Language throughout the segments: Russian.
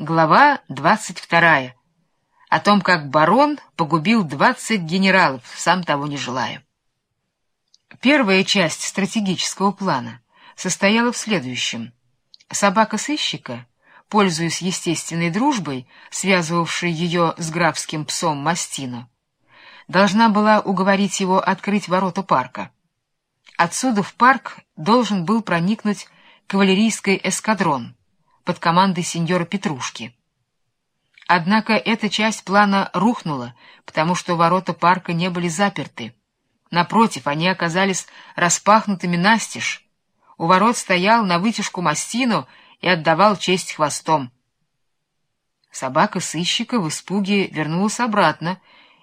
Глава 22. О том, как барон погубил 20 генералов, сам того не желая. Первая часть стратегического плана состояла в следующем. Собака сыщика, пользуясь естественной дружбой, связывавшей ее с графским псом Мастино, должна была уговорить его открыть ворота парка. Отсюда в парк должен был проникнуть кавалерийский эскадрон — под командой сеньора Петрушки. Однако эта часть плана рухнула, потому что ворота парка не были заперты. Напротив, они оказались распахнутыми настежь. У ворот стоял на вытяжку мастину и отдавал честь хвостом. Собака сыщика в испуге вернулась обратно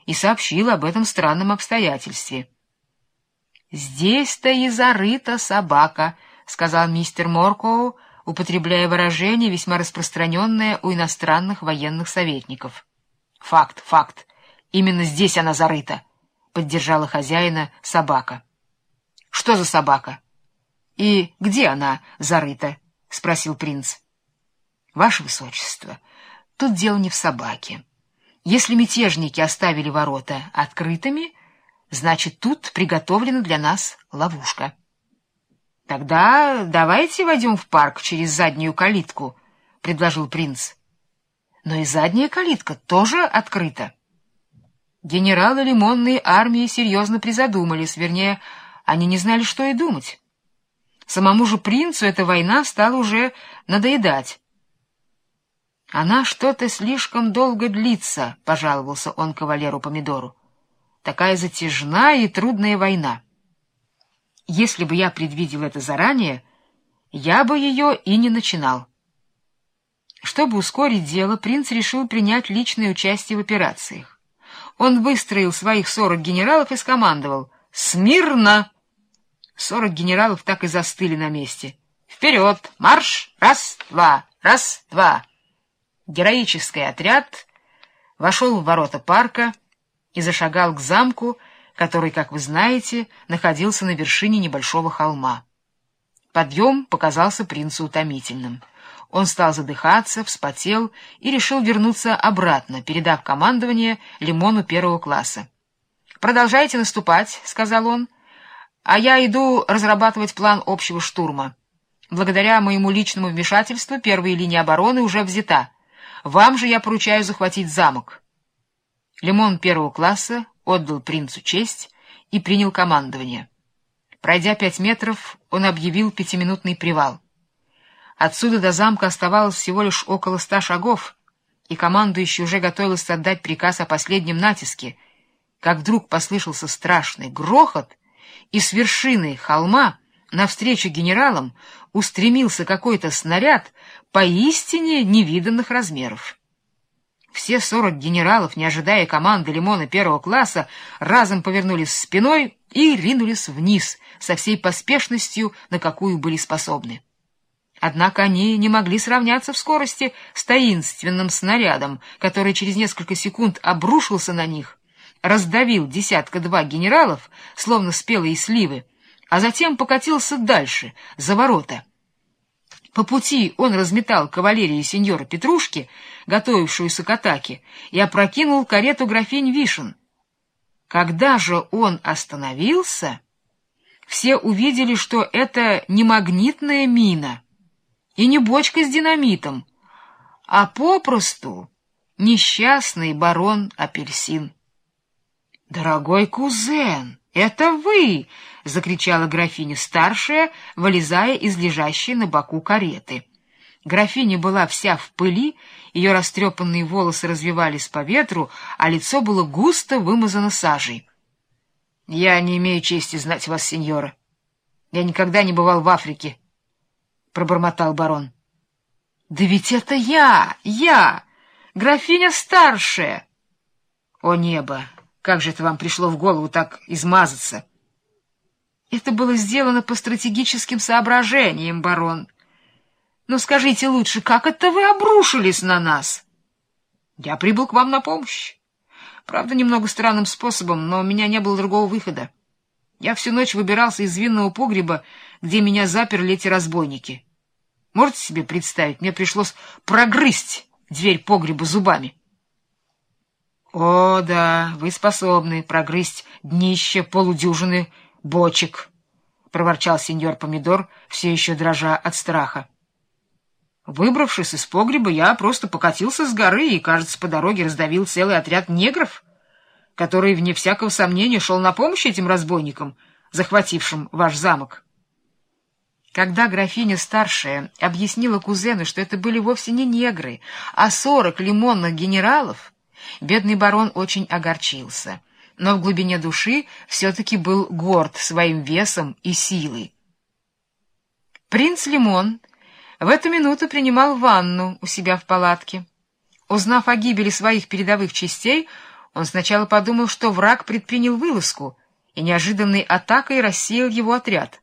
и сообщила об этом странном обстоятельстве. «Здесь-то и зарыта собака», — сказал мистер Моркоу, употребляя выражение, весьма распространенное у иностранных военных советников. «Факт, факт. Именно здесь она зарыта», — поддержала хозяина собака. «Что за собака?» «И где она зарыта?» — спросил принц. «Ваше Высочество, тут дело не в собаке. Если мятежники оставили ворота открытыми, значит, тут приготовлена для нас ловушка». — Тогда давайте войдем в парк через заднюю калитку, — предложил принц. Но и задняя калитка тоже открыта. Генералы лимонной армии серьезно призадумались, вернее, они не знали, что и думать. Самому же принцу эта война стала уже надоедать. «Она что-то слишком долго длится», — пожаловался он кавалеру Помидору. «Такая затяжная и трудная война». Если бы я предвидел это заранее, я бы ее и не начинал. Чтобы ускорить дело, принц решил принять личное участие в операциях. Он выстроил своих сорок генералов и скомандовал «Смирно!». Сорок генералов так и застыли на месте. «Вперед! Марш! Раз, два! Раз, два!» Героический отряд вошел в ворота парка и зашагал к замку, который, как вы знаете, находился на вершине небольшого холма. Подъем показался принцу утомительным. Он стал задыхаться, вспотел и решил вернуться обратно, передав командование Лимону первого класса. «Продолжайте наступать», — сказал он, — «а я иду разрабатывать план общего штурма. Благодаря моему личному вмешательству первая линия обороны уже взята. Вам же я поручаю захватить замок». Лимон первого класса отдал принцу честь и принял командование. Пройдя пять метров, он объявил пятиминутный привал. Отсюда до замка оставалось всего лишь около ста шагов, и командующий уже готовился отдать приказ о последнем натиске, как вдруг послышался страшный грохот, и с вершины холма навстречу генералам устремился какой-то снаряд поистине невиданных размеров. Все сорок генералов, не ожидая команды лимона первого класса, разом повернулись спиной и ринулись вниз со всей поспешностью, на какую были способны. Однако они не могли сравняться в скорости с таинственным снарядом, который через несколько секунд обрушился на них, раздавил десятка-два генералов, словно спелые сливы, а затем покатился дальше, за ворота — по пути он разметал кавалерию сеньора Петрушки, готовившуюся к атаке, и опрокинул карету графинь Вишен. Когда же он остановился, все увидели, что это не магнитная мина и не бочка с динамитом, а попросту несчастный барон Апельсин. «Дорогой кузен!» «Это вы!» — закричала графиня старшая, вылезая из лежащей на боку кареты. Графиня была вся в пыли, ее растрепанные волосы развивались по ветру, а лицо было густо вымазано сажей. — Я не имею чести знать вас, сеньора. Я никогда не бывал в Африке, — пробормотал барон. — Да ведь это я, я, графиня старшая! О небо! Как же это вам пришло в голову так измазаться? Это было сделано по стратегическим соображениям, барон. Но скажите лучше, как это вы обрушились на нас? Я прибыл к вам на помощь. Правда, немного странным способом, но у меня не было другого выхода. Я всю ночь выбирался из винного погреба, где меня заперли эти разбойники. Можете себе представить, мне пришлось прогрызть дверь погреба зубами. О, да, вы способны прогрызть днище полудюжины бочек, проворчал сеньор Помидор, все еще дрожа от страха. Выбравшись из погреба, я просто покатился с горы и, кажется, по дороге раздавил целый отряд негров, который, вне всякого сомнения, шел на помощь этим разбойникам, захватившим ваш замок. Когда графиня старшая объяснила кузену, что это были вовсе не негры, а сорок лимонных генералов, бедный барон очень огорчился, но в глубине души все-таки был горд своим весом и силой. Принц Лимон в эту минуту принимал ванну у себя в палатке. Узнав о гибели своих передовых частей, он сначала подумал, что враг предпринял вылазку, и неожиданной атакой рассеял его отряд.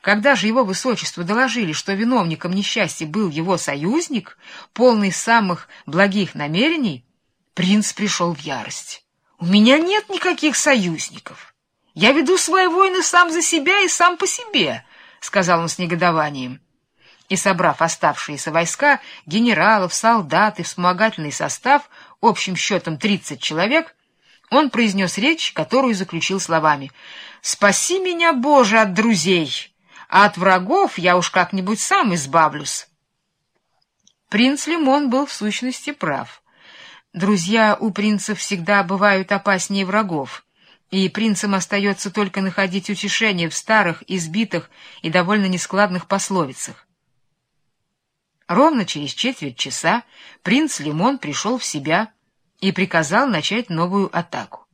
Когда же его высочество доложили, что виновником несчастья был его союзник, полный самых благих намерений, принц пришел в ярость. «У меня нет никаких союзников. Я веду свои войны сам за себя и сам по себе», — сказал он с негодованием и, собрав оставшиеся войска, генералов, солдат и вспомогательный состав, общим счетом 30 человек, он произнес речь, которую заключил словами «Спаси меня, Боже, от друзей, а от врагов я уж как-нибудь сам избавлюсь». Принц Лимон был в сущности прав. Друзья у принцев всегда бывают опаснее врагов, и принцам остается только находить утешение в старых, избитых и довольно нескладных пословицах. Ровно через четверть часа принц Лимон пришел в себя и приказал начать новую атаку.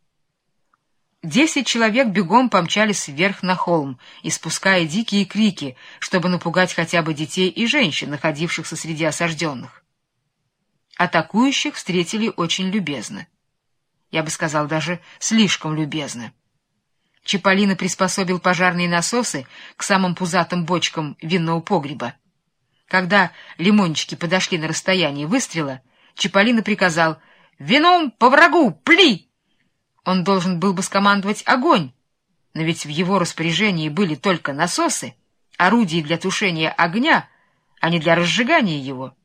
Десять человек бегом помчались вверх на холм, испуская дикие крики, чтобы напугать хотя бы детей и женщин, находившихся среди осажденных. Атакующих встретили очень любезно. Я бы сказал, даже слишком любезно. Чиполлино приспособил пожарные насосы к самым пузатым бочкам винного погреба. Когда лимончики подошли на расстояние выстрела, Чиполлино приказал «Вином по врагу! Пли!» Он должен был бы скомандовать огонь, но ведь в его распоряжении были только насосы, орудия для тушения огня, а не для разжигания его.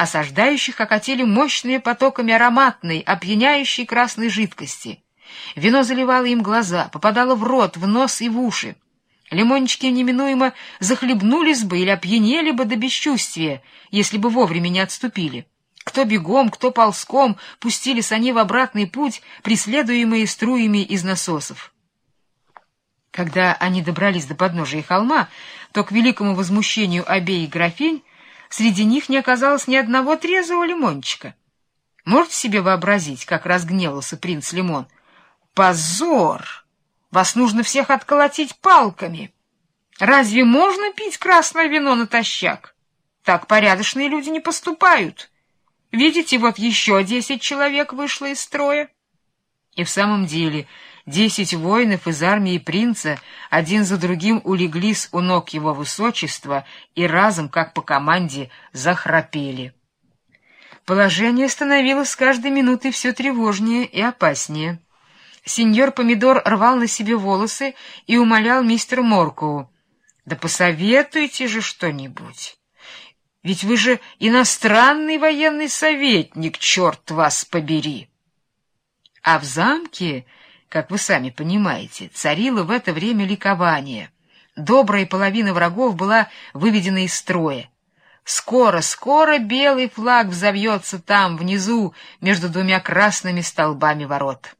Осаждающих окатили мощными потоками ароматной, опьяняющей красной жидкости. Вино заливало им глаза, попадало в рот, в нос и в уши. Лимончики неминуемо захлебнулись бы или опьянели бы до бесчувствия, если бы вовремя не отступили. Кто бегом, кто ползком пустились они в обратный путь, преследуемые струями из насосов. Когда они добрались до подножия холма, то, к великому возмущению обеих графинь, среди них не оказалось ни одного трезвого лимончика. Можете себе вообразить, как разгневался принц Лимон? «Позор!» Вас нужно всех отколотить палками. Разве можно пить красное вино натощак? Так порядочные люди не поступают. Видите, вот еще десять человек вышло из строя. И в самом деле десять воинов из армии принца один за другим улеглись у ног его высочества и разом, как по команде, захрапели. Положение становилось с каждой минутой все тревожнее и опаснее. Сеньор Помидор рвал на себе волосы и умолял мистера Моркову. «Да посоветуйте же что-нибудь! Ведь вы же иностранный военный советник, черт вас побери!» А в замке, как вы сами понимаете, царило в это время ликование. Добрая половина врагов была выведена из строя. Скоро, скоро белый флаг взовьется там, внизу, между двумя красными столбами ворот.